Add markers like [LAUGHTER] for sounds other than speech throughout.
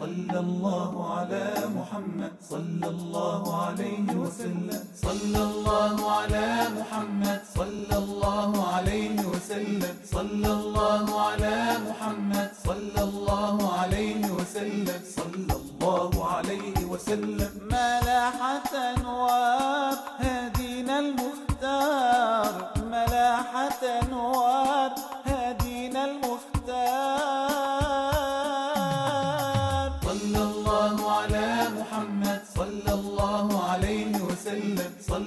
صلى الله على محمد. صلى الله عليه وسلم. صلى الله على محمد. صلى الله عليه وسلم. صلى الله على محمد. صلى الله عليه وسلم. صلى الله عليه وسلم. ملاحة أنوار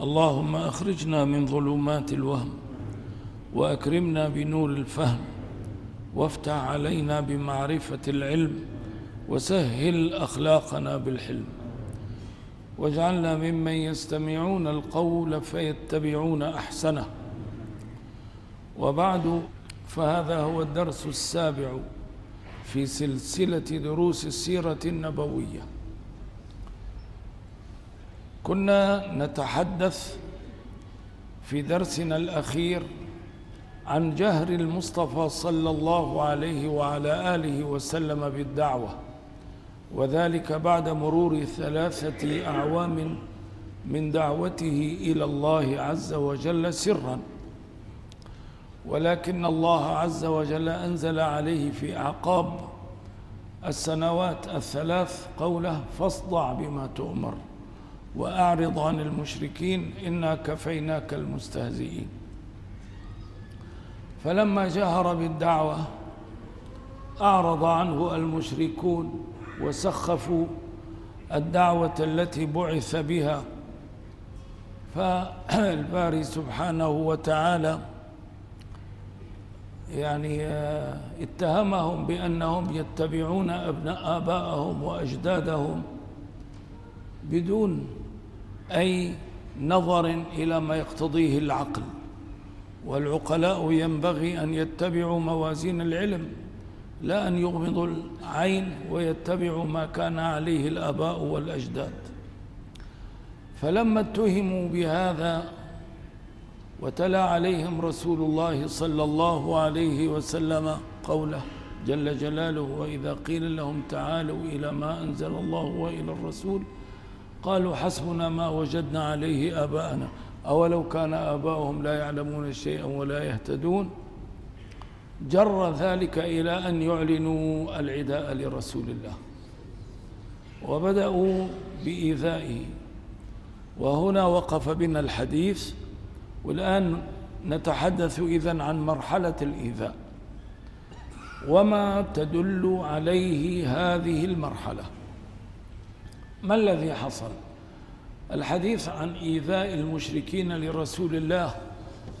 اللهم أخرجنا من ظلمات الوهم وأكرمنا بنور الفهم وافتح علينا بمعرفة العلم وسهل أخلاقنا بالحلم واجعلنا ممن يستمعون القول فيتبعون أحسنه وبعد فهذا هو الدرس السابع في سلسلة دروس السيرة النبوية كنا نتحدث في درسنا الأخير عن جهر المصطفى صلى الله عليه وعلى آله وسلم بالدعوة وذلك بعد مرور ثلاثة أعوام من دعوته إلى الله عز وجل سرا. ولكن الله عز وجل أنزل عليه في أعقاب السنوات الثلاث قوله فاصدع بما تؤمر. وأعرض عن المشركين إنا كفيناك المستهزئين. فلما جهر بالدعوة أعرض عنه المشركون وسخفوا الدعوة التي بعث بها. فالباري سبحانه وتعالى يعني اتهمهم بأنهم يتبعون أبناء آباءهم وأجدادهم بدون أي نظر إلى ما يقتضيه العقل. والعقلاء ينبغي أن يتبعوا موازين العلم لا أن يغمضوا العين ويتبعوا ما كان عليه الآباء والأجداد. فلما اتهموا بهذا وتلا عليهم رسول الله صلى الله عليه وسلم قوله جل جلاله وإذا قيل لهم تعالوا إلى ما أنزل الله وإلى الرسول قالوا حسبنا ما وجدنا عليه آباءنا. أولو كان آباؤهم لا يعلمون شيئا ولا يهتدون. جر ذلك إلى أن يعلنوا العداء لرسول الله. وبدأوا بإيذائه. وهنا وقف بنا الحديث. والآن نتحدث إذن عن مرحلة الإيذاء. وما تدل عليه هذه المرحلة. ما الذي حصل؟ الحديث عن إيذاء المشركين لرسول الله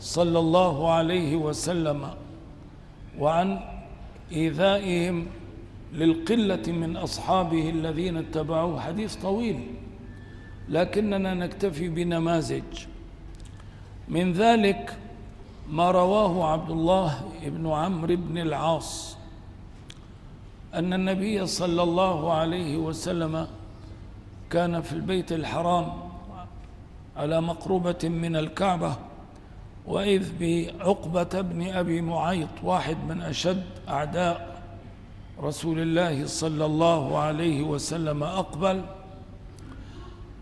صلى الله عليه وسلم وعن إيذائهم للقلة من أصحابه الذين اتبعوه. حديث طويل لكننا نكتفي بنماذج. من ذلك ما رواه عبد الله بن عمرو بن العاص أن النبي صلى الله عليه وسلم كان في البيت الحرام على مقربة من الكعبة وإذ بعقبة بن أبي معيط واحد من أشد أعداء رسول الله صلى الله عليه وسلم أقبل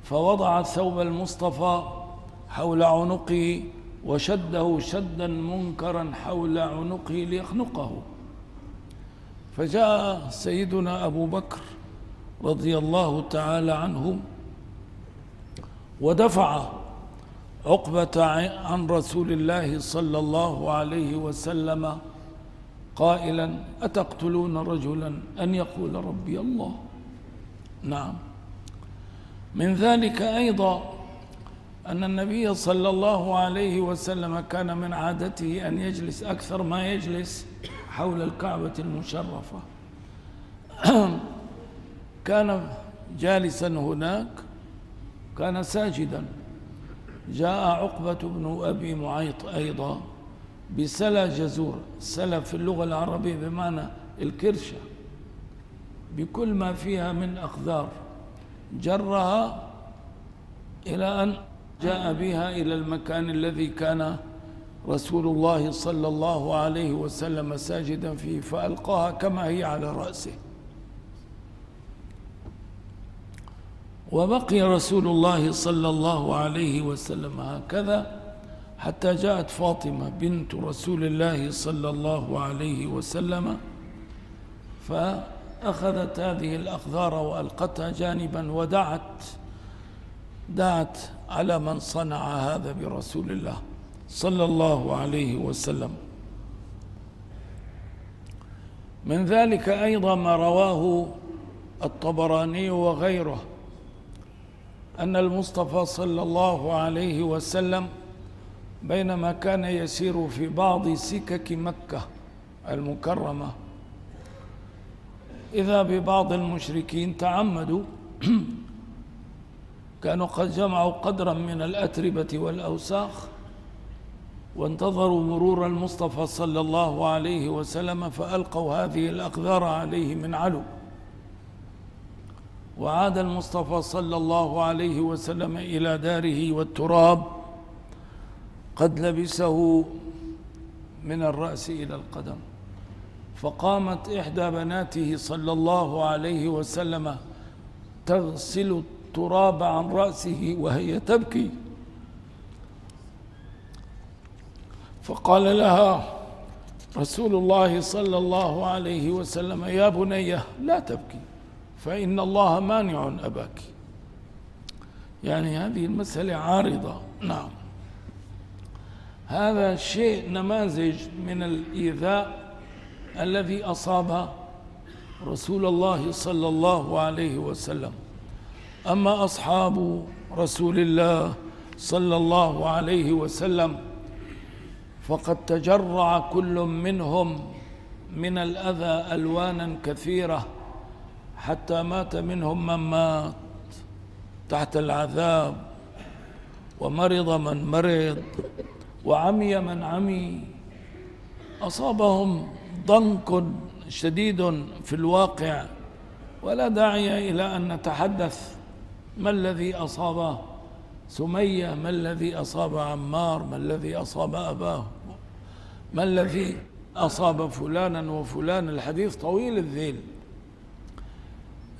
فوضع ثوب المصطفى حول عنقه وشده شدا منكرا حول عنقه ليخنقه. فجاء سيدنا أبو بكر رضي الله تعالى عنه ودفع عقبة عن رسول الله صلى الله عليه وسلم قائلا أتقتلون رجلا أن يقول ربي الله? نعم. من ذلك أيضا أن النبي صلى الله عليه وسلم كان من عادته أن يجلس أكثر ما يجلس حول الكعبة المشرفة. [CLEARS THROAT] كان جالسا هناك كان ساجدا. جاء عقبة بن أبي معيط أيضا بسلا جزور. سلا في اللغة العربية بمعنى الكرشة. بكل ما فيها من أقدار جرها إلى أن جاء بها إلى المكان الذي كان رسول الله صلى الله عليه وسلم ساجدا فيه فألقاها كما هي على رأسه. وبقي رسول الله صلى الله عليه وسلم هكذا حتى جاءت فاطمة بنت رسول الله صلى الله عليه وسلم فأخذت هذه الأقذار وألقتها جانبا ودعت دعت على من صنع هذا برسول الله صلى الله عليه وسلم. من ذلك أيضا ما رواه الطبراني وغيره أن المصطفى صلى الله عليه وسلم بينما كان يسير في بعض سكك مكة المكرمة. إذا ببعض المشركين تعمدوا [CLEARS THROAT] كانوا قد جمعوا قدرا من الأتربة والأوساخ وانتظروا مرور المصطفى صلى الله عليه وسلم فألقوا هذه الأقذار عليه من علو. وعاد المصطفى صلى الله عليه وسلم إلى داره والتراب قد لبسه من الرأس إلى القدم فقامت إحدى بناته صلى الله عليه وسلم تغسل التراب عن رأسه وهي تبكي. فقال لها رسول الله صلى الله عليه وسلم يا بنيه لا تبكي. فإن الله مانع أباك. يعني هذه المسألة عارضة. نعم. هذا شيء نماذج من الإيذاء الذي أصاب رسول الله صلى الله عليه وسلم. أما أصحاب رسول الله صلى الله عليه وسلم فقد تجرع كل منهم من الأذى ألوانا كثيرة حتى مات منهم من مات تحت العذاب. ومرض من مرض وعمي من عمي. أصابهم ضنك شديد في الواقع. ولا داعي إلى أن نتحدث. ما الذي أصاب سمية؟ ما الذي أصاب عمار؟ ما الذي أصاب أباه؟ ما الذي أصاب فلانا وفلان؟ الحديث طويل الذيل.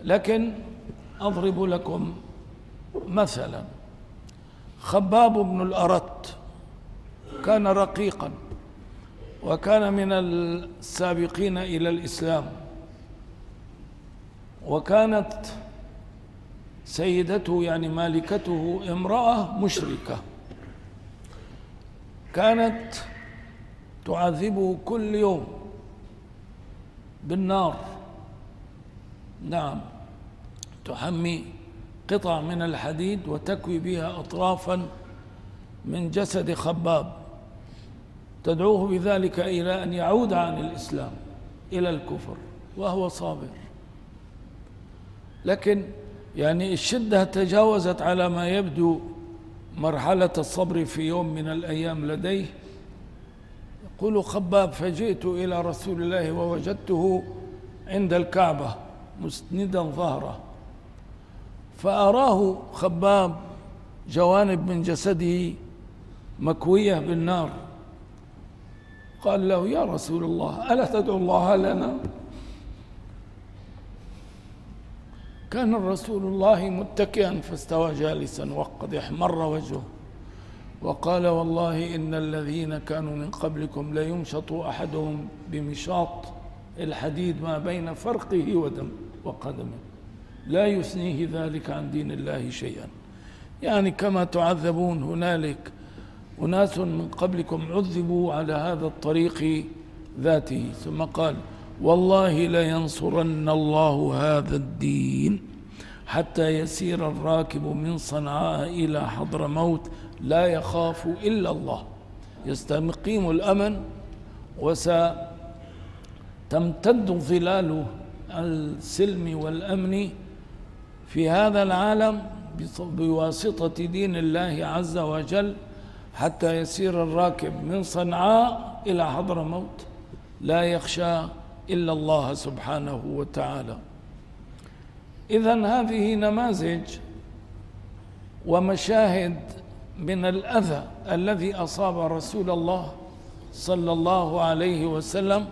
لكن أضرب لكم مثلا. خباب بن الأرت كان رقيقا وكان من السابقين إلى الإسلام وكانت سيدته يعني مالكته امرأة مشركة. كانت تعذبه كل يوم بالنار. نعم. تحمي قطع من الحديد وتكوي بها أطرافا من جسد خباب. تدعوه بذلك إلى أن يعود عن الإسلام إلى الكفر وهو صابر. لكن يعني الشدة تجاوزت على ما يبدو مرحلة الصبر في يوم من الأيام لديه. يقول خباب فجئت إلى رسول الله ووجدته عند الكعبة مسندا ظهره فأراه خباب جوانب من جسده مكوية بالنار. قال له يا رسول الله ألا تدعو الله لنا؟ كان رسول الله متكئا فاستوى جالسا وقد احمر وجهه وقال والله إن الذين كانوا من قبلكم ليمشط أحدهم بمشاط الحديد ما بين فرقه ودم وقدمه. لا يثنيه ذلك عن دين الله شيئا. يعني كما تعذبون هنالك أناس من قبلكم عذبوا على هذا الطريق ذاته. ثم قال والله لينصرن الله هذا الدين حتى يسير الراكب من صنعاء إلى حضر موت لا يخاف إلا الله. يستقيم الأمن وستمتد ظلال السلم والأمن في هذا العالم بواسطة دين الله عز وجل حتى يسير الراكب من صنعاء إلى حضرموت. لا يخشى إلا الله سبحانه وتعالى. إذا هذه نماذج ومشاهد من الأذى الذي أصاب رسول الله صلى الله عليه وسلم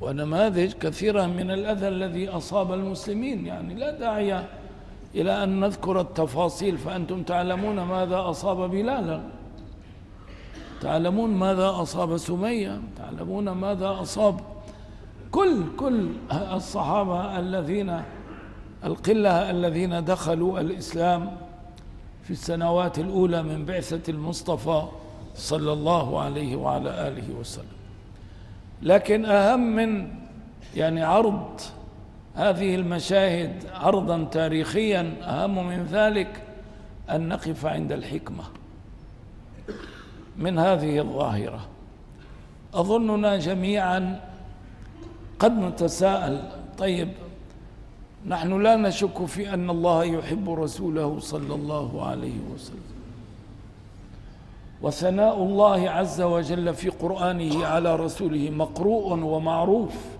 ونماذج كثيرة من الأذى الذي أصاب المسلمين. يعني لا داعي إلى أن نذكر التفاصيل فأنتم تعلمون ماذا أصاب بلالا. تعلمون ماذا أصاب سمية. تعلمون ماذا أصاب كل كل الصحابة الذين القلة الذين دخلوا الإسلام في السنوات الأولى من بعثة المصطفى صلى الله عليه وعلى آله وسلم. لكن أهم من يعني عرض هذه المشاهد عرضا تاريخيا أهم من ذلك أن نقف عند الحكمة من هذه الظاهرة. أظننا جميعا قد نتساءل. طيب نحن لا نشك في أن الله يحب رسوله صلى الله عليه وسلم. وثناء الله عز وجل في قرآنه على رسوله مقروء ومعروف.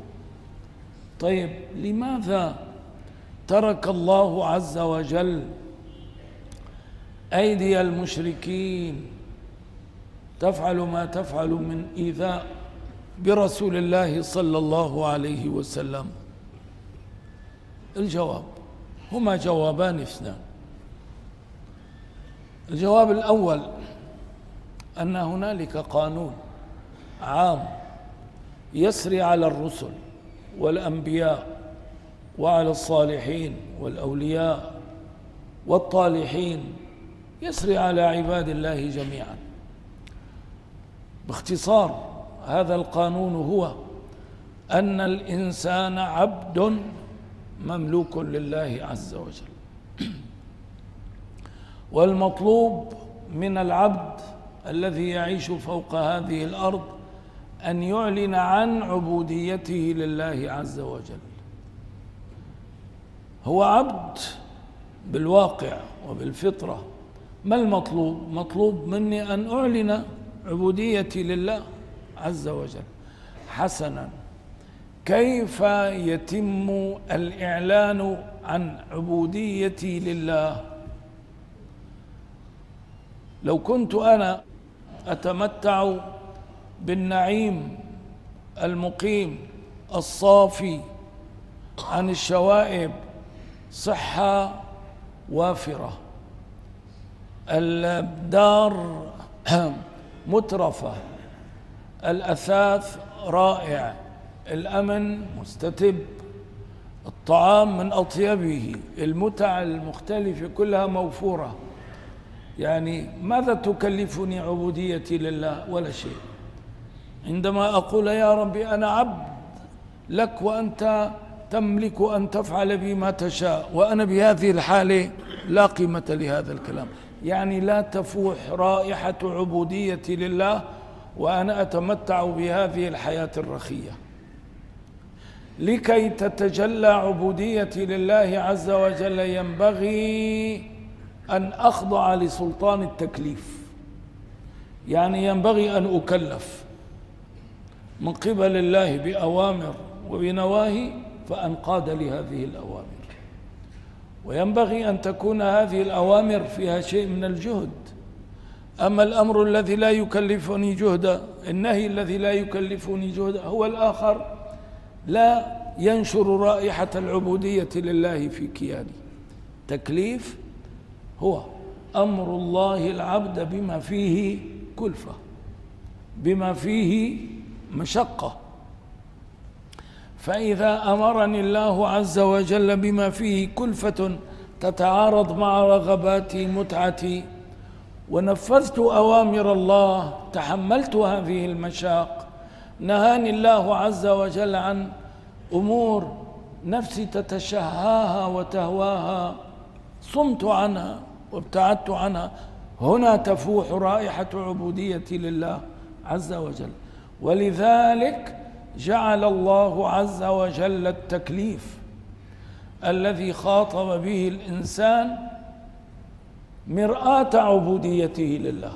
طيب لماذا ترك الله عز وجل أيدي المشركين؟ تفعل ما تفعل من إيذاء برسول الله صلى الله عليه وسلم. الجواب هما جوابان اثنان. الجواب الأول أن هنالك قانون عام يسري على الرسل والأنبياء وعلى الصالحين والأولياء والطالحين يسري على عباد الله جميعا. باختصار هذا القانون هو أن الإنسان عبد مملوك لله عز وجل. والمطلوب من العبد الذي يعيش فوق هذه الأرض أن يعلن عن عبوديته لله عز وجل. هو عبد بالواقع وبالفطرة. ما المطلوب؟ مطلوب مني أن أعلن عبوديتي لله عز وجل. حسنا كيف يتم الإعلان عن عبوديتي لله؟ لو كنت أنا أتمتع بالنعيم المقيم الصافي عن الشوائب صحة وافرة. الدار [CLEARS THROAT] مترفة. الأثاث رائع. الأمن مستتب. الطعام من أطيبه. المتع المختلفة كلها موفورة. يعني ماذا تكلفني عبوديتي لله؟ ولا شيء. عندما أقول يا ربي أنا عبد لك وأنت تملك أن تفعل بي ما تشاء وأنا بهذه الحالة لا قيمة لهذا الكلام. يعني لا تفوح رائحة عبوديتي لله وأنا أتمتع بهذه الحياة الرخية. لكي تتجلى عبوديتي لله عز وجل ينبغي أن أخضع لسلطان التكليف. يعني ينبغي أن أكلف. من قبل الله بأوامر وبنواهي فأنقاد لهذه الأوامر. وينبغي أن تكون هذه الأوامر فيها شيء من الجهد. أما الأمر الذي لا يكلفني جهدا النهي الذي لا يكلفني جهدا هو الآخر لا ينشر رائحة العبودية لله في كياني. تكليف هو أمر الله العبد بما فيه كلفة بما فيه مشقة. فإذا أمرني الله عز وجل بما فيه كلفة تتعارض مع رغباتي متعتي ونفذت أوامر الله تحملت هذه المشاق نهاني الله عز وجل عن أمور نفسي تتشهاها وتهواها صمت عنها وابتعدت عنها هنا تفوح رائحة عبوديتي لله عز وجل. ولذلك جعل الله عز وجل التكليف الذي خاطب به الإنسان مرآة عبوديته لله.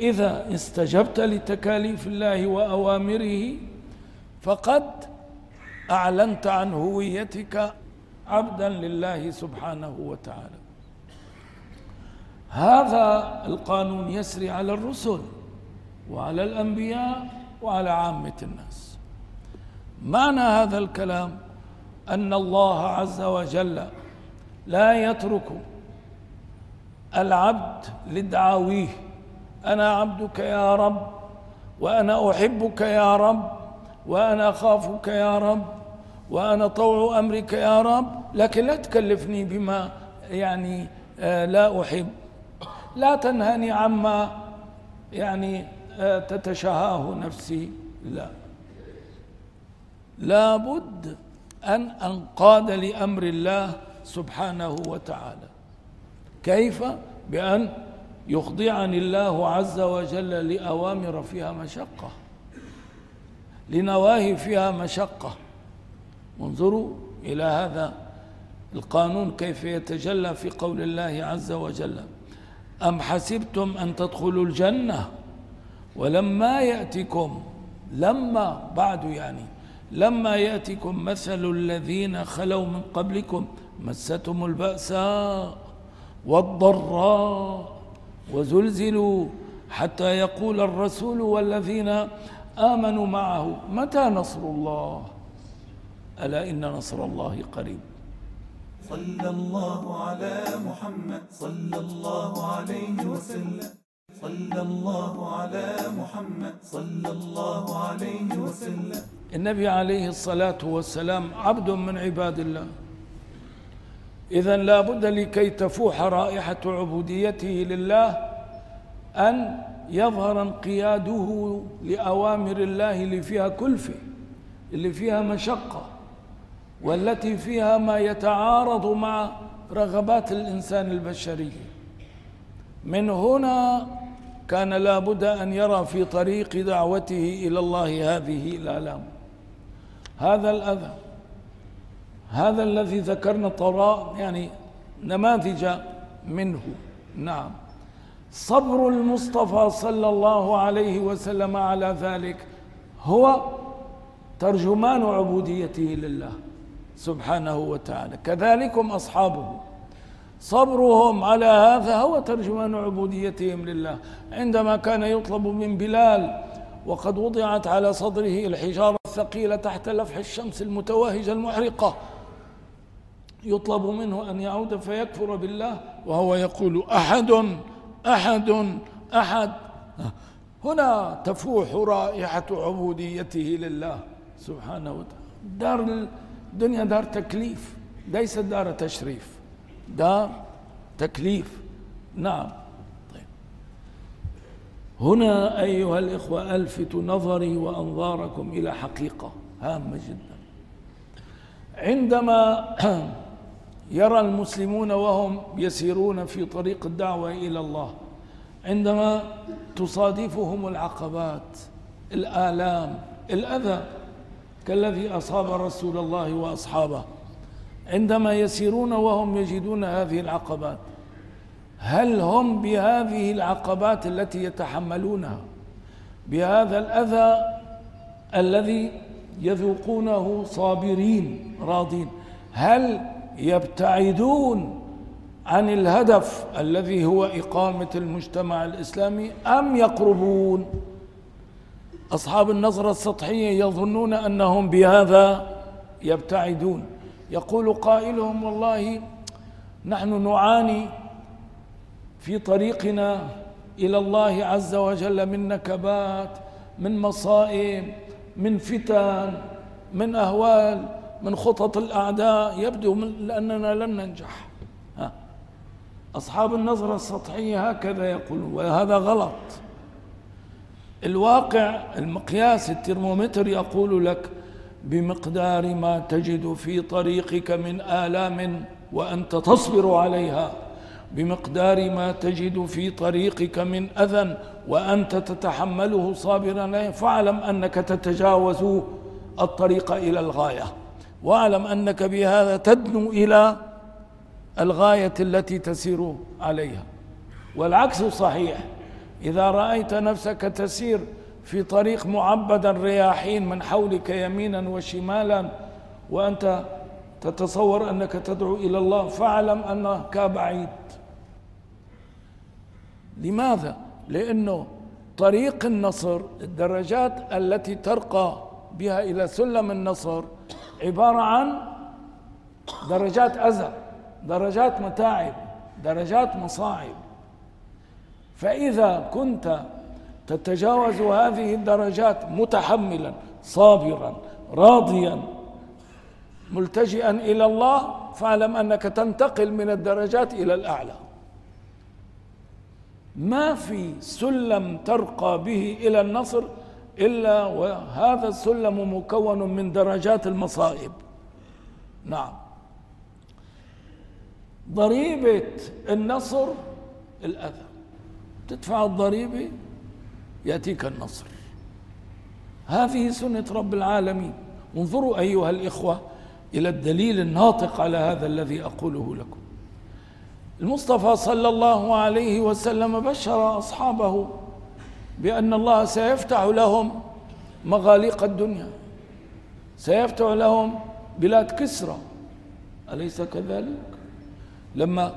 إذا استجبت لتكاليف الله وأوامره فقد أعلنت عن هويتك عبدا لله سبحانه وتعالى. هذا القانون يسري على الرسل. وعلى الأنبياء وعلى عامة الناس. معنى هذا الكلام أن الله عز وجل لا يترك العبد لدعاويه. أنا عبدك يا رب وأنا أحبك يا رب وأنا أخافك يا رب وأنا طوع أمرك يا رب لكن لا تكلفني بما يعني آه، لا أحب. لا تنهني عما يعني تتشهاه نفسي. لا. لابد أن أنقاد لأمر الله سبحانه وتعالى. كيف؟ بأن يخضعني الله عز وجل لأوامر فيها مشقة. لنواهي فيها مشقة. انظروا إلى هذا القانون كيف يتجلى في قول الله عز وجل. أم حسبتم أن تدخلوا الجنة؟ ولما يأتكم لما بعد يعني لما يأتكم مثل الذين خلوا من قبلكم مستهم البأساء والضراء وزلزلوا حتى يقول الرسول والذين آمنوا معه متى نصر الله؟ ألا إن نصر الله قريب. صلى الله على محمد صلى الله عليه وسلم. صلى الله على محمد صلى الله عليه وسلم. النبي عليه الصلاة والسلام عبد من عباد الله. إذا لا بد لكي تفوح رائحة عبوديته لله أن يظهر انقياده لأوامر الله اللي فيها كلفة اللي فيها مشقة والتي فيها ما يتعارض مع رغبات الإنسان البشري. من هنا كان لابد أن يرى في طريق دعوته إلى الله هذه الآلام هذا الأذى هذا الذي ذكرنا طراء يعني نماذج منه. نعم. صبر المصطفى صلى الله عليه وسلم على ذلك هو ترجمان عبوديته لله سبحانه وتعالى. كذلكم أصحابه. صبرهم على هذا هو ترجمان عبوديتهم لله. عندما كان يطلب من بلال وقد وضعت على صدره الحجارة الثقيلة تحت لفح الشمس المتوهجة المحرقة يطلب منه أن يعود فيكفر بالله وهو يقول أحد أحد أحد. هنا تفوح رائحة عبوديته لله سبحانه وتعالى. دار الدنيا دار تكليف ليست دار تشريف. دار تكليف. نعم. طيب. هنا أيها الإخوة ألفت نظري وأنظاركم إلى حقيقة هامة جدا. عندما [CLEARS THROAT] يرى المسلمون وهم يسيرون في طريق الدعوة إلى الله عندما تصادفهم العقبات الآلام الأذى كالذي أصاب رسول الله وأصحابه عندما يسيرون وهم يجدون هذه العقبات. هل هم بهذه العقبات التي يتحملونها؟ بهذا الأذى الذي يذوقونه صابرين راضين. هل يبتعدون عن الهدف الذي هو إقامة المجتمع الإسلامي أم يقربون؟ أصحاب النظرة السطحية يظنون أنهم بهذا يبتعدون. يقول قائلهم والله نحن نعاني في طريقنا إلى الله عز وجل من نكبات من مصائب من فتن من أهوال من خطط الأعداء. يبدو من لأننا لن ننجح. ها. أصحاب النظرة السطحية هكذا يقولون وهذا غلط. الواقع المقياس الترمومتر يقول لك بمقدار ما تجد في طريقك من آلام وأنت تصبر عليها. بمقدار ما تجد في طريقك من أذى وأنت تتحمله صابرا فاعلم أنك تتجاوز الطريق إلى الغاية. واعلم أنك بهذا تدنو إلى الغاية التي تسير عليها. والعكس صحيح. إذا رأيت نفسك تسير في طريق معبد الرياحين من حولك يمينا وشمالا وأنت تتصور أنك تدعو إلى الله فاعلم أنك بعيد لماذا؟ لأنه طريق النصر الدرجات التي ترقى بها إلى سلم النصر عبارة عن درجات أذى درجات متاعب درجات مصاعب فإذا كنت تتجاوز هذه الدرجات متحملا صابرا راضيا. ملتجئا إلى الله فاعلم أنك تنتقل من الدرجات إلى الأعلى. ما في سلم ترقى به إلى النصر إلا وهذا السلم مكون من درجات المصائب. نعم. ضريبة النصر الأذى. تدفع الضريبة يأتيك النصر. هذه سنة رب العالمين. انظروا أيها الإخوة إلى الدليل الناطق على هذا الذي أقوله لكم. المصطفى صلى الله عليه وسلم بشر أصحابه بأن الله سيفتح لهم مغاليق الدنيا سيفتح لهم بلاد كسرى. أليس كذلك؟ لما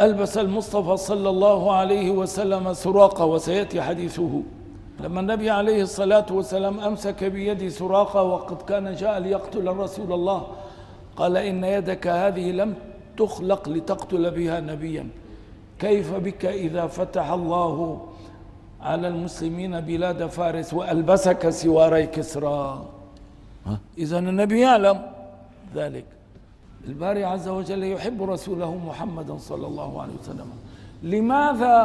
ألبس المصطفى صلى الله عليه وسلم سراقه وسيأتي حديثه. لما النبي عليه الصلاة والسلام أمسك بيد سراقة وقد كان جاء ليقتل رسول الله قال إن يدك هذه لم تخلق لتقتل بها نبيا. كيف بك إذا فتح الله على المسلمين بلاد فارس وألبسك سواري كسرى؟ إذا النبي يعلم ذلك. الباري عز وجل يحب رسوله محمدا صلى الله عليه وسلم. لماذا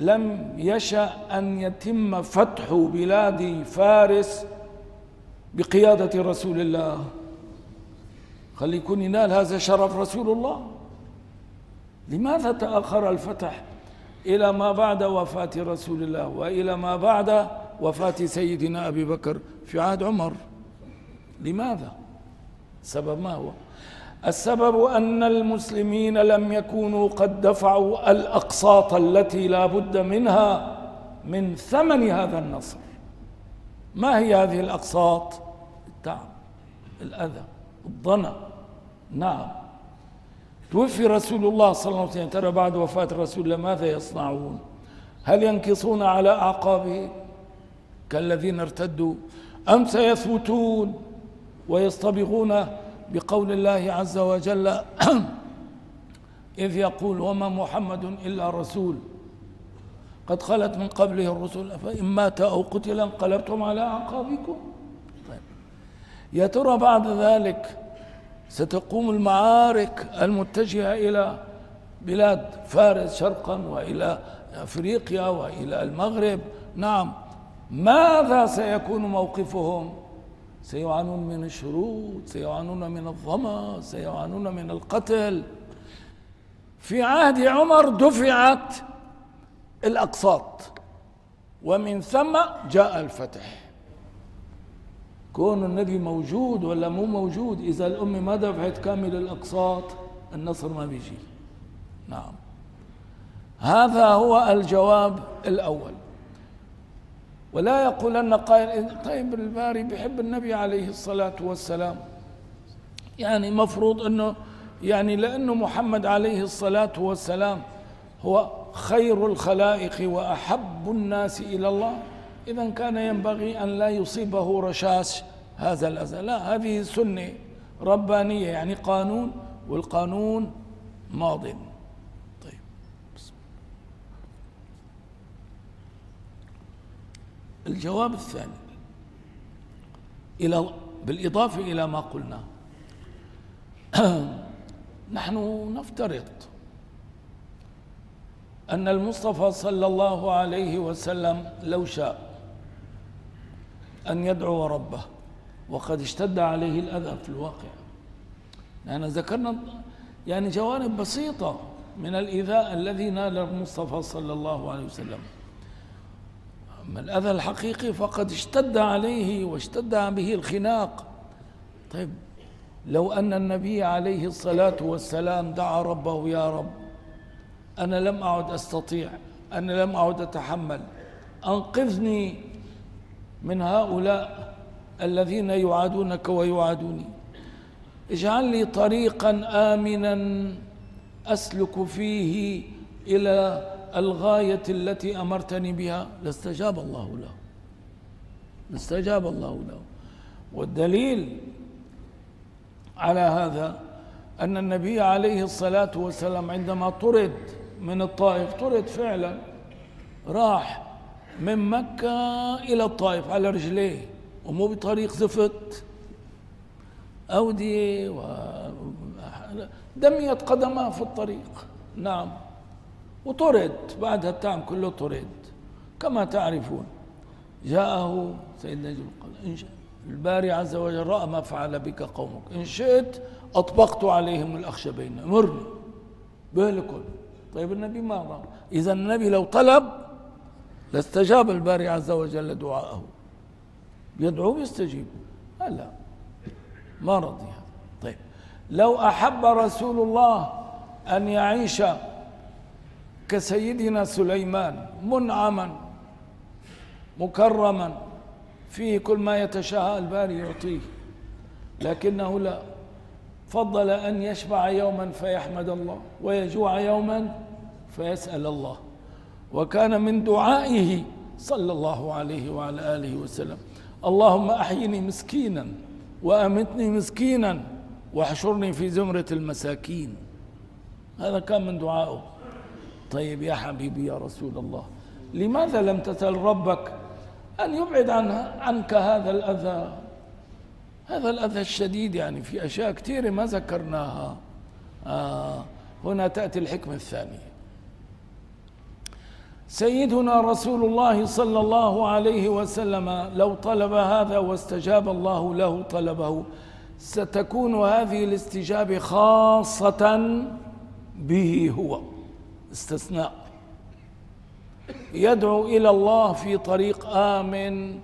لم يشأ أن يتم فتح بلاد فارس بقيادة رسول الله. خلي يكون ينال هذا شرف رسول الله. لماذا تأخر الفتح إلى ما بعد وفاة رسول الله وإلى ما بعد وفاة سيدنا أبي بكر في عهد عمر؟ لماذا؟ سبب ما هو؟ السبب أن المسلمين لم يكونوا قد دفعوا الأقساط التي لا بد منها من ثمن هذا النصر. ما هي هذه الأقساط؟ التعب الأذى الضنا نعم. توفي رسول الله صلى الله عليه وسلم. ترى بعد وفاة رسول الله ماذا يصنعون؟ هل ينكصون على أعقابهم؟ كالذين ارتدوا. أم سيثبتون ويصطبغون بقول الله عز وجل [CLEARS THROAT] إذ يقول وما محمد إلا رسول. قد خلت من قبله الرسل فإن مات أو قتل انقلبتم على أعقابكم. طيب. يا ترى بعد ذلك ستقوم المعارك المتجهة إلى بلاد فارس شرقا وإلى أفريقيا وإلى المغرب؟ نعم. ماذا سيكون موقفهم؟ سيعانون من الشرود سيعانون من الظمأ سيعانون من القتل. في عهد عمر دفعت الأقساط ومن ثم جاء الفتح. كون النبي موجود ولا مو موجود إذا الأم ما دفعت كامل الأقساط النصر ما بيجي. نعم. هذا هو الجواب الأول. ولا يقول أن قائل طيب الباري بيحب النبي عليه الصلاة والسلام. يعني مفروض أنه يعني لأنه محمد عليه الصلاة والسلام هو خير الخلائق وأحب الناس إلى الله. إذا كان ينبغي أن لا يصيبه رشاش هذا الأذى لا هذه سنة ربانية يعني قانون والقانون ماض طيب الجواب الثاني. إلى بالإضافة إلى ما قلنا. [CLEARS THROAT] نحن نفترض أن المصطفى صلى الله عليه وسلم لو شاء أن يدعو ربه وقد اشتد عليه الأذى في الواقع. يعني ذكرنا يعني جوانب بسيطة من الإيذاء الذي نال المصطفى صلى الله عليه وسلم. أما الأذى الحقيقي فقد اشتد عليه واشتد به الخناق. طيب لو أن النبي عليه الصلاة والسلام دعا ربه يا رب أنا لم أعد أستطيع أنا لم أعد أتحمل أنقذني من هؤلاء الذين يعادونك ويعادوني. اجعل لي طريقا آمنا أسلك فيه إلى الغاية التي أمرتني بها لاستجاب الله له. لاستجاب الله له. والدليل على هذا أن النبي عليه الصلاة والسلام عندما طرد من الطائف طرد فعلا راح من مكة إلى الطائف على رجليه ومو بطريق زفت أودية و دميت قدماه في الطريق. نعم. وطرد بعد التعب كله طرد. كما تعرفون جاءه سيدنا جبريل قال إن الباري عز وجل رأى ما فعل بك قومك. إن شئت أطبقت عليهم الأخشبين. مرني بالكل طيب النبي ما رأى؟ إذا النبي لو طلب لاستجاب الباري عز وجل دعاءه. يدعو يستجيب لا ما رضي طيب لو أحب رسول الله أن يعيش كسيدنا سليمان منعما مكرما فيه كل ما يتشاء الباري يعطيه. لكنه لا فضل أن يشبع يوما فيحمد الله ويجوع يوما فيسأل الله. وكان من دعائه صلى الله عليه وعلى آله وسلم اللهم أحيني مسكينا وأمتني مسكينا واحشرني في زمرة المساكين. هذا كان من دعائه. طيب يا حبيبي يا رسول الله لماذا لم تسأل ربك أن يبعد عنها عنك هذا الأذى؟ هذا الأذى الشديد يعني في أشياء كثيرة ما ذكرناها. آه هنا تأتي الحكمة الثانية. سيدنا رسول الله صلى الله عليه وسلم لو طلب هذا واستجاب الله له طلبه ستكون هذه الاستجابة خاصة به هو. استثناء يدعو إلى الله في طريق آمن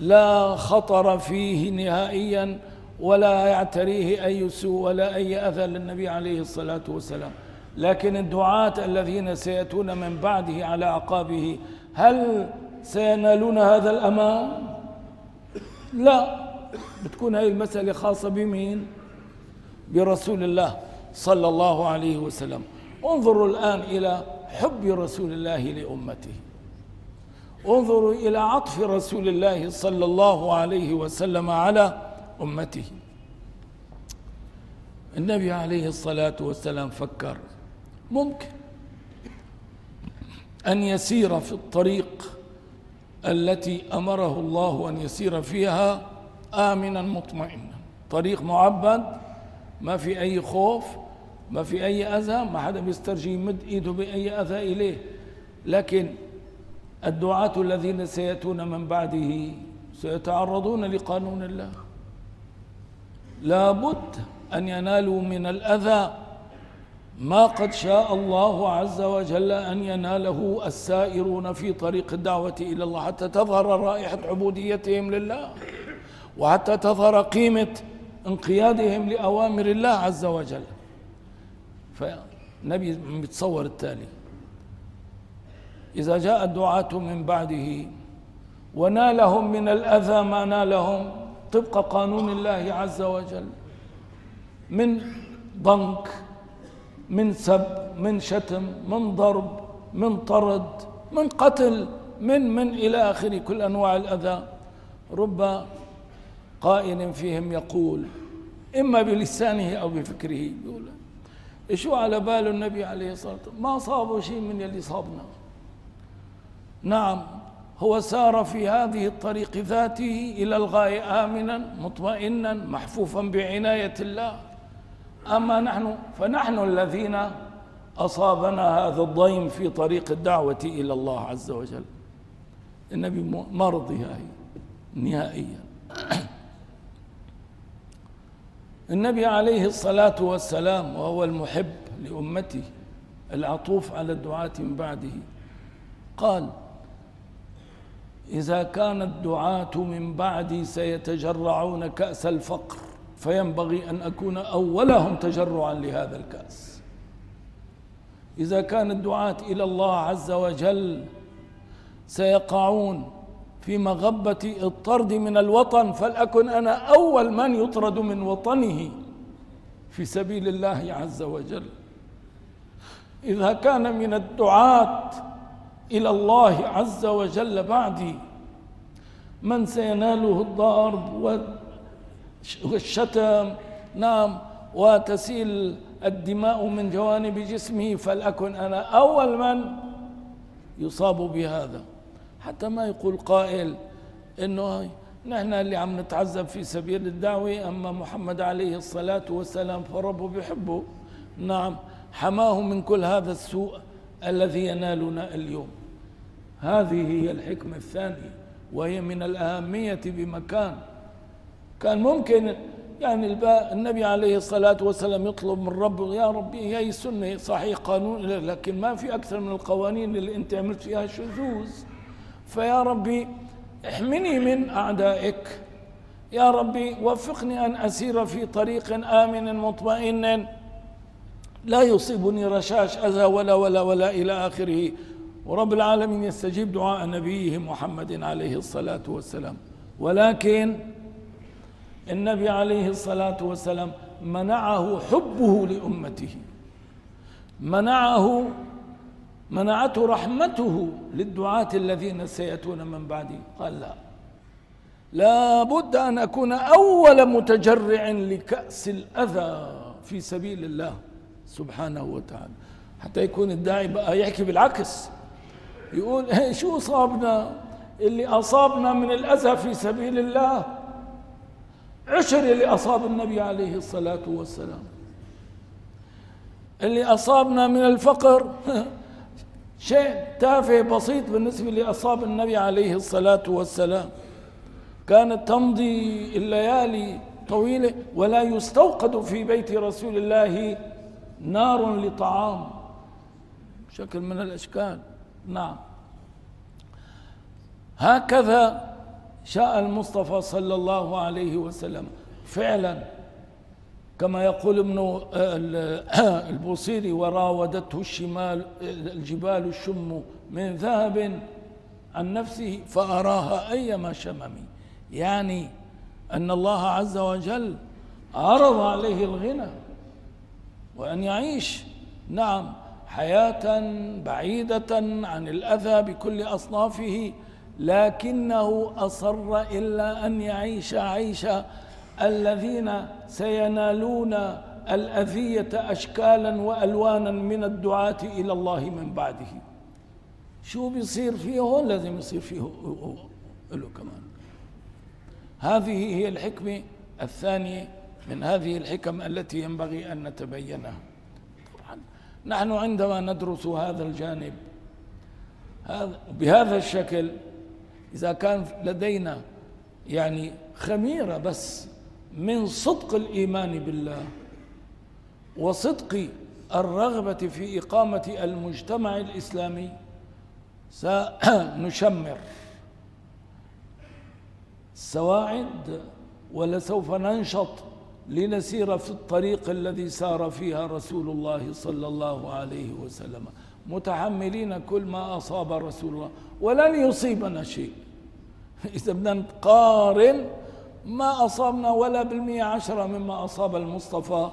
لا خطر فيه نهائيا ولا يعتريه أي سوء ولا أي أذى للنبي عليه الصلاة والسلام لكن الدعاة الذين سيأتون من بعده على أعقابه هل سينالون هذا الامان؟ لا بتكون هذه المسألة خاصة بمين؟ برسول الله صلى الله عليه وسلم انظروا الآن إلى حب رسول الله لأمته. انظروا إلى عطف رسول الله صلى الله عليه وسلم على أمته. النبي عليه الصلاة والسلام فكر ممكن أن يسير في الطريق التي أمره الله أن يسير فيها آمنا مطمئنا. طريق معبد ما في أي خوف ما في أي أذى ما حدا بيسترجي يمد إيده بأي أذى إليه. لكن الدعاة الذين سيأتون من بعده سيتعرضون لقانون الله. لابد أن ينالوا من الأذى ما قد شاء الله عز وجل أن يناله السائرون في طريق الدعوة إلى الله حتى تظهر رائحة عبوديتهم لله وحتى تظهر قيمة انقيادهم لأوامر الله عز وجل. فالنبي بيتصور التالي. إذا جاء الدعاة من بعده ونالهم من الأذى ما نالهم طبق قانون الله عز وجل. من ضنك من سب من شتم من ضرب من طرد من قتل من من إلى آخره كل أنواع الأذى. رب قائل فيهم يقول إما بلسانه أو بفكره. يقول شو على باله النبي عليه الصلاة والسلام؟ ما صابه شيء من اللي صابنا. نعم هو سار في هذه الطريق ذاته إلى الغاية آمنا مطمئنا محفوفا بعناية الله. أما نحن فنحن الذين أصابنا هذا الضيم في طريق الدعوة إلى الله عز وجل. النبي ما رضي هاي نهائيا. النبي عليه الصلاة والسلام وهو المحب لأمته العطوف على الدعاة من بعده قال إذا كان الدعاة من بعدي سيتجرعون كأس الفقر فينبغي أن أكون أولهم تجرعا لهذا الكأس. إذا كان الدعاة إلى الله عز وجل سيقعون في مغبة الطرد من الوطن فلأكن أنا أول من يطرد من وطنه في سبيل الله عز وجل. إذا كان من الدعاة إلى الله عز وجل بعدي من سيناله الضرب والشتم نعم وتسيل الدماء من جوانب جسمه فلأكن أنا أول من يصاب بهذا. حتى ما يقول قائل إنه نحن اللي عم نتعذب في سبيل الدعوة أما محمد عليه الصلاة والسلام فربه بحبه. نعم حماه من كل هذا السوء الذي ينالنا اليوم. هذه هي الحكمة الثانية وهي من الأهمية بمكان. كان ممكن يعني النبي عليه الصلاة والسلام يطلب من ربه يا ربي هي سنة صحيح قانون لكن ما في أكثر من القوانين اللي أنت عملت فيها شذوذ. فيا ربي احمني من أعدائك. يا ربي وفقني أن أسير في طريق آمن مطمئن. لا يصيبني رشاش أذى ولا ولا ولا إلى آخره. ورب العالمين يستجيب دعاء نبيه محمد عليه الصلاة والسلام. ولكن النبي عليه الصلاة والسلام منعه حبه لأمته. منعه منعته رحمته للدعاة الذين سيأتون من بعدي. قال لا. لا بد أن أكون أول متجرع لكأس الأذى في سبيل الله سبحانه وتعالى. حتى يكون الداعي بقى يحكي بالعكس. يقول شو أصابنا؟ اللي أصابنا من الأذى في سبيل الله. عشر اللي أصاب النبي عليه الصلاة والسلام. اللي أصابنا من الفقر. [LAUGHS] شيء تافه بسيط بالنسبة لأصحاب النبي عليه الصلاة والسلام. كانت تمضي الليالي طويلة ولا يستوقد في بيت رسول الله نار لطعام. شكل من الأشكال. نعم. هكذا شاء المصطفى صلى الله عليه وسلم. فعلا. كما يقول ابن آه، [CLEARS THROAT] البوصيري وراودته الشمال الجبال الشم من ذهب عن نفسه فأراها أيما شمم يعني أن الله عز وجل عرض عليه الغنى وأن يعيش. نعم حياة بعيدة عن الأذى بكل أصنافه لكنه أصر إلا أن يعيش عيشا الذين سينالون الأذية أشكالا وألوانا من الدعاة إلى الله من بعده. شو بيصير فيه لازم يصير فيه له كمان. هذه هي الحكمة الثانية من هذه الحكم التي ينبغي أن نتبينها. طبعا. نحن عندما ندرس هذا الجانب بهذا الشكل إذا كان لدينا يعني خميرة بس من صدق الإيمان بالله وصدق الرغبة في إقامة المجتمع الإسلامي سنشمر. السواعد ولسوف ننشط لنسير في الطريق الذي سار فيها رسول الله صلى الله عليه وسلم. متحملين كل ما أصاب رسول الله ولن يصيبنا شيء. [LAUGHS] إذا بدنا نقارن ما أصابنا ولا بالمئة عشرة مما أصاب المصطفى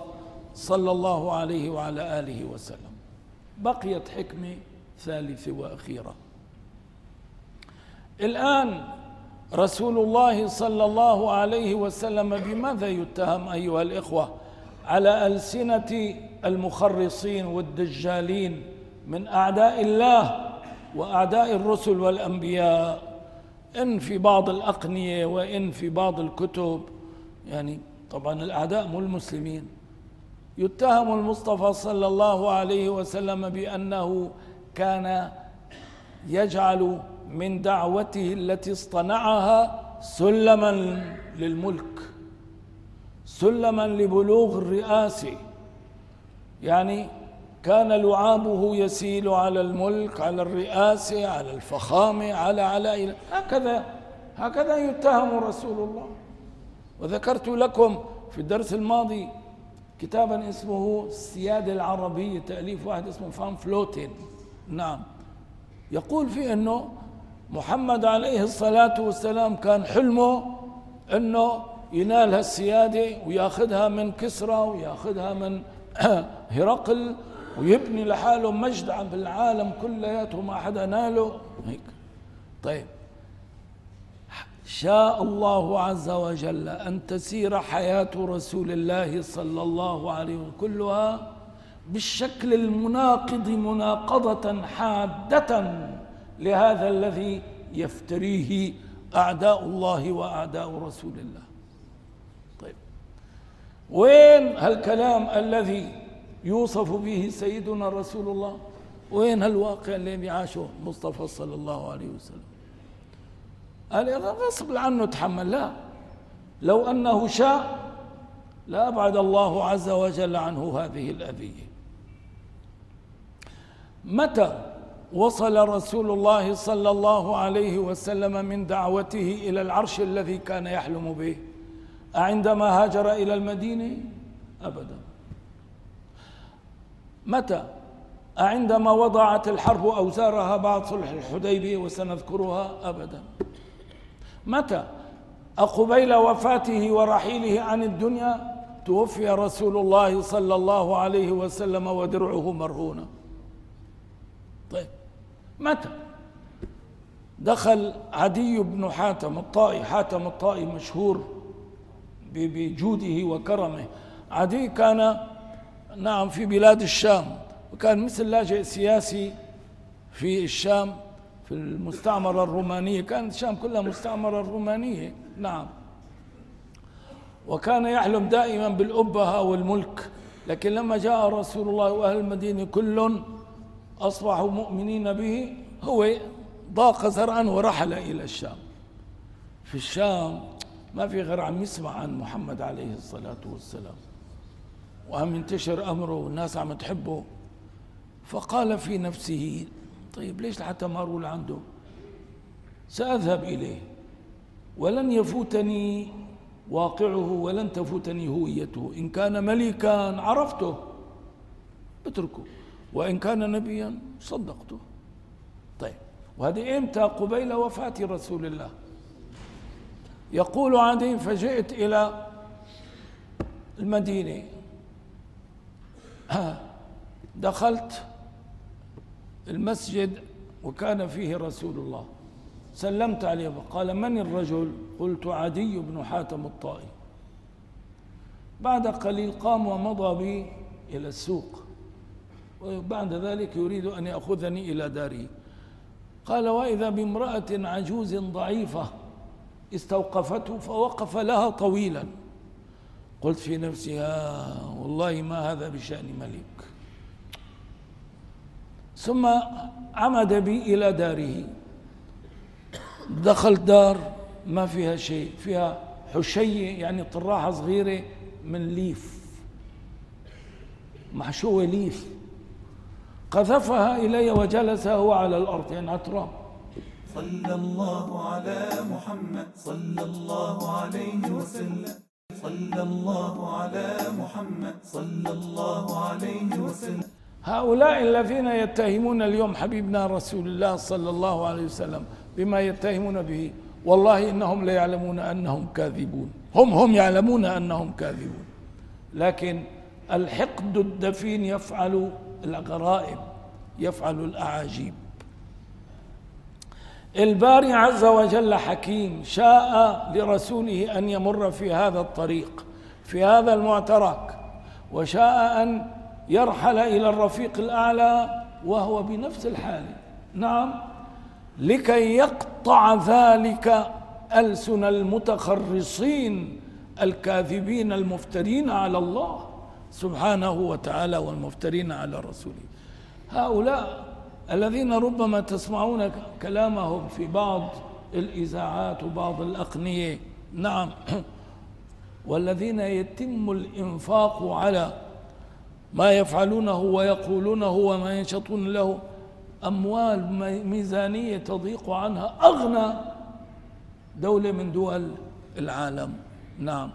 صلى الله عليه وعلى آله وسلم. بقيت حكمة ثالثة وأخيرة. الآن رسول الله صلى الله عليه وسلم بماذا يتهم أيها الإخوة على ألسنة المخرصين والدجالين من أعداء الله وأعداء الرسل والأنبياء؟ إن في بعض الأقنية وإن في بعض الكتب. يعني طبعا الأعداء مو المسلمين. يتهم المصطفى صلى الله عليه وسلم بأنه كان يجعل من دعوته التي اصطنعها سلما للملك سلما لبلوغ الرئاسة. يعني كان لعابه يسيل على الملك على الرئاسة على الفخامة على على هكذا هكذا يتهم رسول الله. وذكرت لكم في الدرس الماضي كتابا اسمه السيادة العربية تأليف واحد اسمه فان فلوتين. نعم. يقول فيه أنه محمد عليه الصلاة والسلام كان حلمه أنه ينال هالسيادة ويأخذها من كسرى ويأخذها من [CLEARS THROAT] هرقل. ويبني لحاله مجد بالعالم كلياته ما حدا ناله هيك. طيب. شاء الله عز وجل أن تسير حياة رسول الله صلى الله عليه وسلم كلها بالشكل المناقض مناقضة حادة لهذا الذي يفتريه أعداء الله وأعداء رسول الله. طيب. وين هالكلام الذي يوصف به سيدنا رسول الله. وين هالواقع الذي عاشه مصطفى صلى الله عليه وسلم؟ قال إذا غصب عنه تحمل. لا. لو أنه شاء لأبعد الله عز وجل عنه هذه الأذية. متى وصل رسول الله صلى الله عليه وسلم من دعوته إلى العرش الذي كان يحلم به؟ أعندما هاجر إلى المدينة؟ أبدا. متى؟ أعندما وضعت الحرب أوزارها بعد صلح الحديبية وسنذكرها أبدا. متى؟ أقبيل وفاته ورحيله عن الدنيا توفي رسول الله صلى الله عليه وسلم ودرعه مرهونة طيب متى؟ دخل عدي بن حاتم الطائي حاتم الطائي مشهور بجوده وكرمه. عدي كان نعم في بلاد الشام. وكان مثل لاجئ سياسي في الشام في المستعمرة الرومانية. كانت الشام كلها مستعمرة رومانية. نعم. وكان يحلم دائما بالأبهة والملك. لكن لما جاء رسول الله وأهل المدينة كل أصبحوا مؤمنين به هو ضاق زرعا ورحل إلى الشام. في الشام ما في غير عم يسمع عن محمد عليه الصلاة والسلام. وعم ينتشر أمره والناس عم تحبه. فقال في نفسه طيب ليش حتى ما أروح عنده؟ سأذهب إليه. ولن يفوتني واقعه ولن تفوتني هويته. إن كان ملكا عرفته اتركه. وإن كان نبيا صدقته. طيب وهذه إمتى؟ قبيل وفاة رسول الله. يقول عدي فجئت إلى المدينة. دخلت المسجد وكان فيه رسول الله. سلمت عليه فقال من الرجل؟ قلت عدي بن حاتم الطائي. بعد قليل قام ومضى بي إلى السوق وبعد ذلك يريد أن يأخذني إلى داره. قال وإذا بامرأة عجوز ضعيفة استوقفته فوقف لها طويلا. قلت في نفسي آه والله ما هذا بشأن ملك. ثم عمد بي إلى داره. دخلت دار ما فيها شيء فيها حشية يعني طراحة صغيرة من ليف محشوة ليف. قذفها إلي وجلس هو على الأرض يعني التراب. صلى الله على محمد صلى الله عليه وسلم. صلى الله على محمد صلى الله عليه وسلم. هؤلاء الذين يتهمون اليوم حبيبنا رسول الله صلى الله عليه وسلم بما يتهمون به والله إنهم لا يعلمون أنهم كاذبون. هم هم يعلمون أنهم كاذبون. لكن الحقد الدفين يفعل الغرائب يفعل الأعاجيب. الباري عز وجل حكيم شاء لرسوله أن يمر في هذا الطريق في هذا المعترك وشاء أن يرحل إلى الرفيق الأعلى وهو بنفس الحال. نعم لكي يقطع ذلك ألسن المتخرصين الكاذبين المفترين على الله سبحانه وتعالى والمفترين على رسوله. هؤلاء الذين ربما تسمعون كلامهم في بعض الإذاعات وبعض الأقنية. نعم. [CLEARS THROAT] والذين يتم الإنفاق على ما يفعلونه ويقولونه وما ينشطون له أموال ميزانية تضيق عنها أغنى دولة من دول العالم. نعم.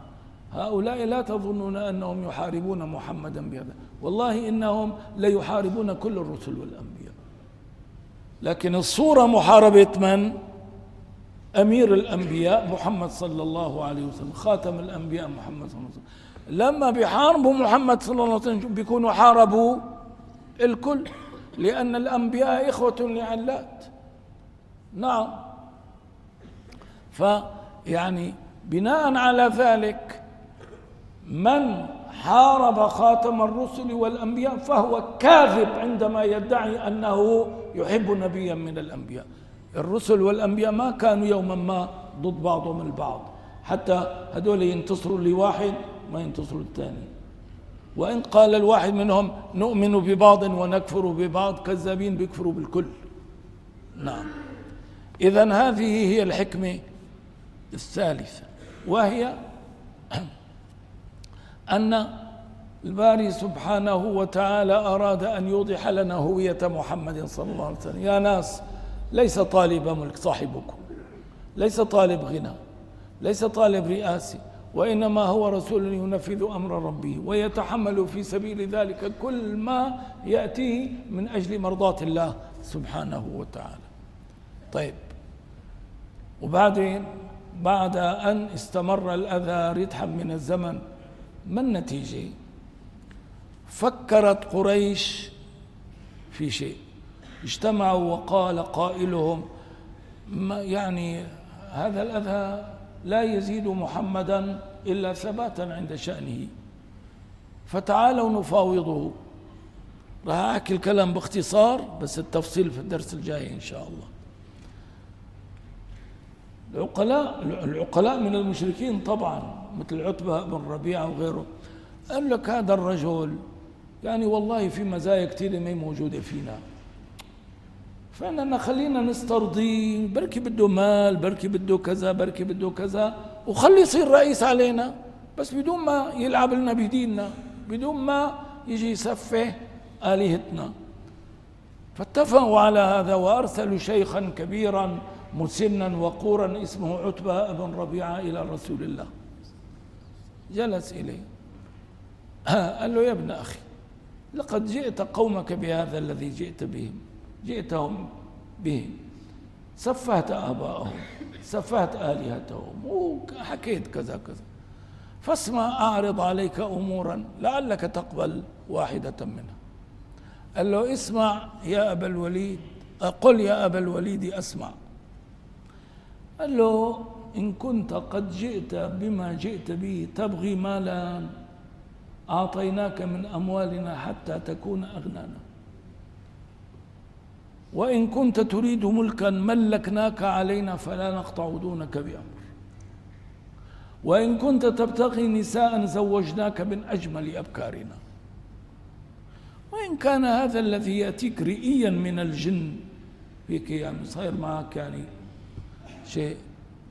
هؤلاء لا تظنون أنهم يحاربون محمدا بهذا. والله إنهم ليحاربون كل الرسل والأنبياء. لكن الصورة محاربة من؟ أمير الأنبياء محمد صلى الله عليه وسلم خاتم الأنبياء محمد صلى الله عليه وسلم. لما بيحاربوا محمد صلى الله عليه وسلم بيكونوا حاربوا الكل لأن الأنبياء إخوة لعلات. نعم. فيعني بناء على ذلك من حارب خاتم الرسل والأنبياء فهو كاذب عندما يدعي أنه يحب نبيا من الأنبياء. الرسل والأنبياء ما كانوا يوما ما ضد بعضهم البعض. حتى هذول ينتصروا لواحد ما ينتصروا الثاني وإن قال الواحد منهم نؤمن ببعض ونكفر ببعض كذابين بيكفروا بالكل. نعم. إذا هذه هي الحكمة الثالثة وهي [CLEARS THROAT] أن الباري سبحانه وتعالى أراد أن يوضح لنا هوية محمد صلى الله عليه وسلم. يا ناس ليس طالب ملك صاحبكم ليس طالب غنى ليس طالب رئاسي وإنما هو رسول ينفذ أمر ربه ويتحمل في سبيل ذلك كل ما يأتيه من أجل مرضاة الله سبحانه وتعالى. طيب وبعدين بعد أن استمر الأذى ردحا من الزمن ما النتيجة؟ فكرت قريش في شيء. اجتمعوا وقال قائلهم ما يعني هذا الأذى لا يزيد محمدا إلا ثباتا عند شأنه. فتعالوا نفاوضه. راح أحكي الكلام باختصار بس التفصيل في الدرس الجاي إن شاء الله. العقلاء العقلاء من المشركين طبعا مثل عتبة بن ربيعة وغيره. قال لك هذا الرجل يعني والله في مزايا كثيرة ما موجودة فينا. فإننا خلينا نسترضيه بركي بده مال بركي بده كذا بركي بده كذا وخلي يصير رئيس علينا. بس بدون ما يلعب لنا بديننا بدون ما يجي يسفه آلهتنا. فاتفقوا على هذا وأرسلوا شيخا كبيرا مسنا وقورا اسمه عتبة بن ربيعة إلى رسول الله. جلس إليه. قال له يا ابن أخي لقد جئت قومك بهذا الذي جئت بهم. جئتهم به سفهت آباءهم. سفهت آلهتهم. وحكيت كذا كذا. فاسمع أعرض عليك أمورا لعلك تقبل واحدة منها. قال له اسمع يا أبا الوليد. قل يا أبا الوليد أسمع. قال له إن كنت قد جئت بما جئت به تبغي مالا. أعطيناك من أموالنا حتى تكون أغنانا. وإن كنت تريد ملكا ملكناك علينا فلا نقطع دونك بأمر. وإن كنت تبتغي نساء زوجناك من أجمل أبكارنا. وإن كان هذا الذي يأتيك رئيا من الجن هيك يعني صاير معك يعني شيء.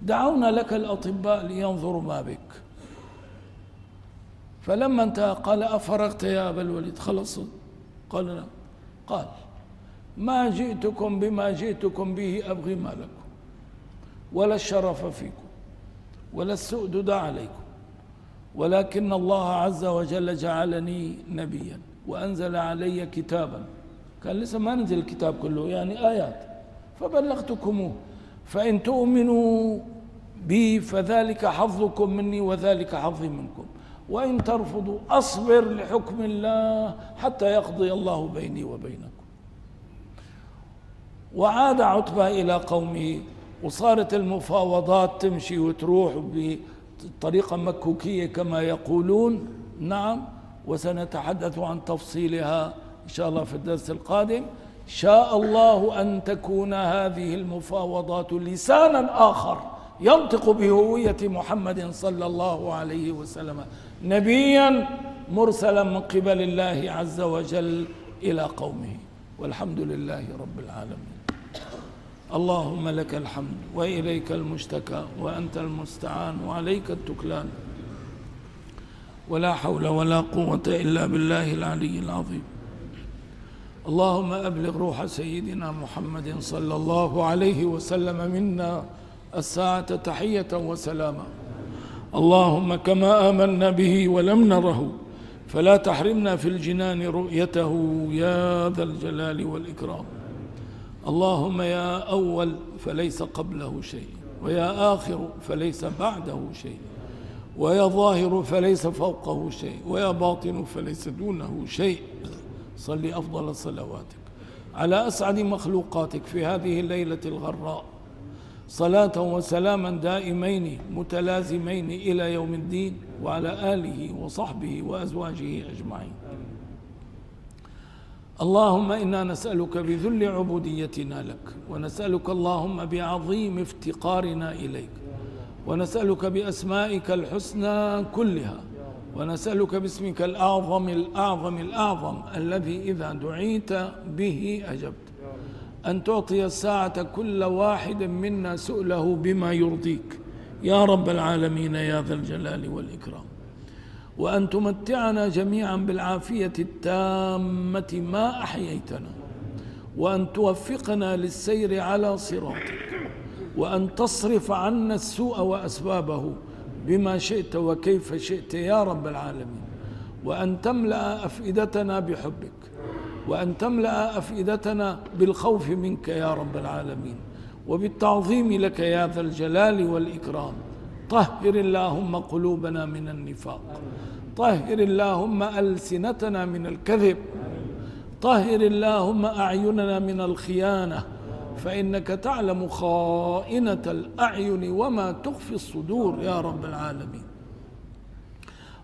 دعونا لك الأطباء لينظروا ما بك. فلما انتهى قال أفرغت يا أبا الوليد؟ خلص قال لا قال ما جئتكم بما جئتكم به أبغي مالكم ولا الشرف فيكم ولا السؤدد عليكم. ولكن الله عز وجل جعلني نبيا وأنزل علي كتابا. كان لسه ما نزل الكتاب كله يعني آيات. فبلغتكموه فإن تؤمنوا بي فذلك حظكم مني وذلك حظي منكم. وإن ترفضوا أصبر لحكم الله حتى يقضي الله بيني وبينكم. وعاد عتبة إلى قومه وصارت المفاوضات تمشي وتروح بطريقة مكوكية كما يقولون. نعم وسنتحدث عن تفصيلها إن شاء الله في الدرس القادم. شاء الله أن تكون هذه المفاوضات لسانا آخر. ينطق بهوية محمد صلى الله عليه وسلم نبيا مرسلا من قبل الله عز وجل إلى قومه. والحمد لله رب العالمين. اللهم لك الحمد وإليك المشتكى وأنت المستعان وعليك التكلان. ولا حول ولا قوة إلا بالله العلي العظيم. اللهم أبلغ روح سيدنا محمد صلى الله عليه وسلم منا الساعة تحية وسلاما. اللهم كما آمنا به ولم نره فلا تحرمنا في الجنان رؤيته يا ذا الجلال والإكرام. اللهم يا أول فليس قبله شيء ويا آخر فليس بعده شيء ويا ظاهر فليس فوقه شيء ويا باطن فليس دونه شيء. صل أفضل صلواتك على أسعد مخلوقاتك في هذه الليلة الغراء. صلاة وسلاما دائمين متلازمين إلى يوم الدين وعلى آله وصحبه وأزواجه أجمعين. اللهم إنا نسألك بذل عبوديتنا لك ونسألك اللهم بعظيم افتقارنا إليك ونسألك بأسمائك الحسنى كلها ونسألك باسمك الأعظم الأعظم الأعظم الذي إذا دعيت به أجبت. أن تعطي الساعة كل واحد منا سؤله بما يرضيك. يا رب العالمين يا ذا الجلال والإكرام. وأن تمتعنا جميعا بالعافية التامة ما أحييتنا. وأن توفقنا للسير على صراطك. وأن تصرف عنا السوء وأسبابه بما شئت وكيف شئت يا رب العالمين. وأن تملأ أفئدتنا بحبك. وأن تملأ أفئدتنا بالخوف منك يا رب العالمين. وبالتعظيم لك يا ذا الجلال والإكرام. طهر اللهم قلوبنا من النفاق. طهر اللهم ألسنتنا من الكذب. طهر اللهم أعيننا من الخيانة. فإنك تعلم خائنة الأعين وما تخفي الصدور يا رب العالمين.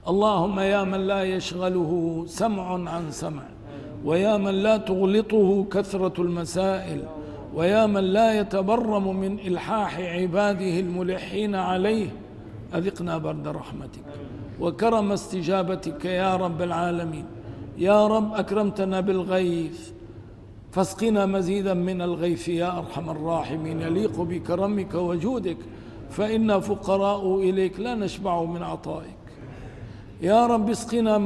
اللهم يا من لا يشغله سمع عن سمع. ويا من لا تغلطه كثرة المسائل ويا من لا يتبرم من إلحاح عباده الملحين عليه أذقنا برد رحمتك وكرم استجابتك يا رب العالمين. يا رب أكرمتنا بالغيث فاسقنا مزيدا من الغيث يا أرحم الراحمين. يليق بكرمك وجودك فإنا فقراء إليك لا نشبع من عطائك. يا رب اسقنا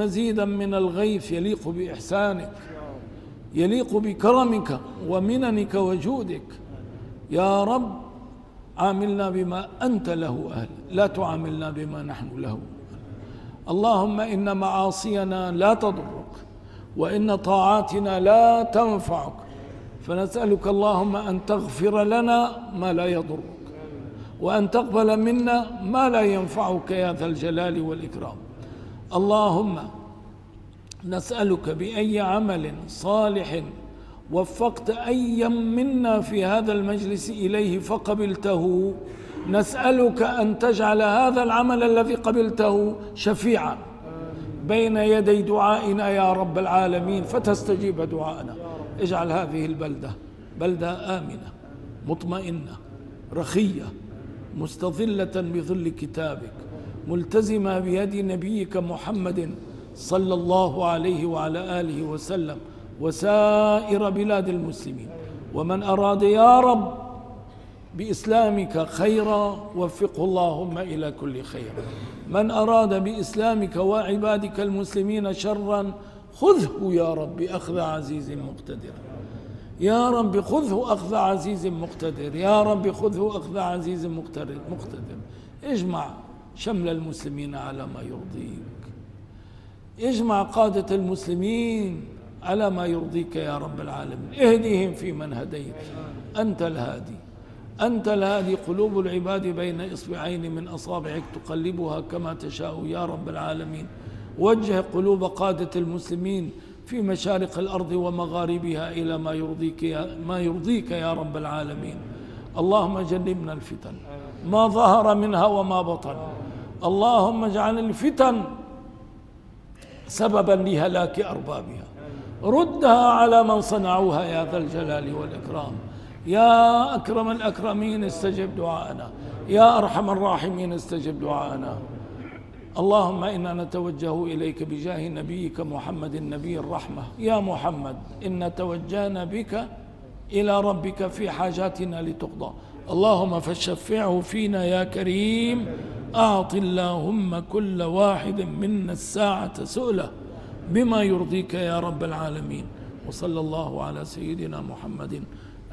مزيدا من الغيث يليق بإحسانك يليق بكرمك ومننك وجودك. يا رب عاملنا بما أنت له أهل لا تعاملنا بما نحن له. اللهم إن معاصينا لا تضرك وإن طاعاتنا لا تنفعك. فنسألك اللهم أن تغفر لنا ما لا يضرك. وأن تقبل منا ما لا ينفعك يا ذا الجلال والإكرام. اللهم نسألك بأي عمل صالح وفقت أيا منا في هذا المجلس إليه فقبلته. نسألك أن تجعل هذا العمل الذي قبلته شفيعا بين يدي دعائنا يا رب العالمين فتستجيب دعاءنا. اجعل هذه البلدة بلدة آمنة مطمئنة رخية. مستظلة بظل كتابك ملتزمة بيد نبيك محمد صلى الله عليه وعلى آله وسلم وسائر بلاد المسلمين. ومن أراد يا رب بإسلامك خيرا وفقه اللهم إلى كل خير. من أراد بإسلامك وعبادك المسلمين شرا خذه يا رب أخذ عزيز مقتدر. يا رب خذه أخذ عزيز مقتدر يا رب خذه أخذ عزيز مقتدر مقتدر. اجمع شمل المسلمين على ما يرضيك. اجمع قادة المسلمين على ما يرضيك يا رب العالمين. اهدهم في من هديت. أنت الهادي. أنت الهادي. قلوب العباد بين إصبعين من أصابعك تقلبها كما تشاء يا رب العالمين. وجه قلوب قادة المسلمين في مشارق الأرض ومغاربها إلى ما يرضيك يا, ما يرضيك يا رب العالمين. اللهم جنبنا الفتن ما ظهر منها وما بطن. اللهم اجعل الفتن سببا لهلاك أربابها. ردها على من صنعوها يا ذا الجلال والإكرام. يا أكرم الأكرمين استجب دعاءنا. يا أرحم الراحمين استجب دعاءنا. اللهم إنا نتوجه إليك بجاه نبيك محمد النبي الرحمة. يا محمد إن توجهنا بك إلى ربك في حاجاتنا لتقضى. اللهم فشفعه فينا يا كريم. أعط اللهم كل واحد منا الساعة سؤله بما يرضيك يا رب العالمين. وصلى الله على سيدنا محمد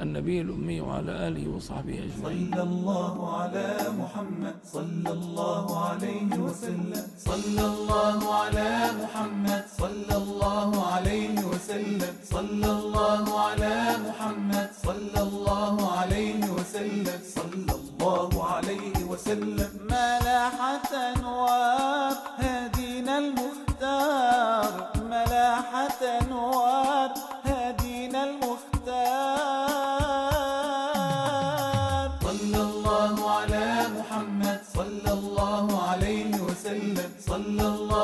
النبي الأمي وعلى آله وصحبه أجمعين. صلى الله على محمد صلى الله عليه وسلم. صلى الله على محمد صلى الله عليه وسلم. صلى الله على محمد صلى الله عليه وسلم. صلى الله عليه وسلم. ملاحة أنوار هدينا المختار. ملاحة أنوار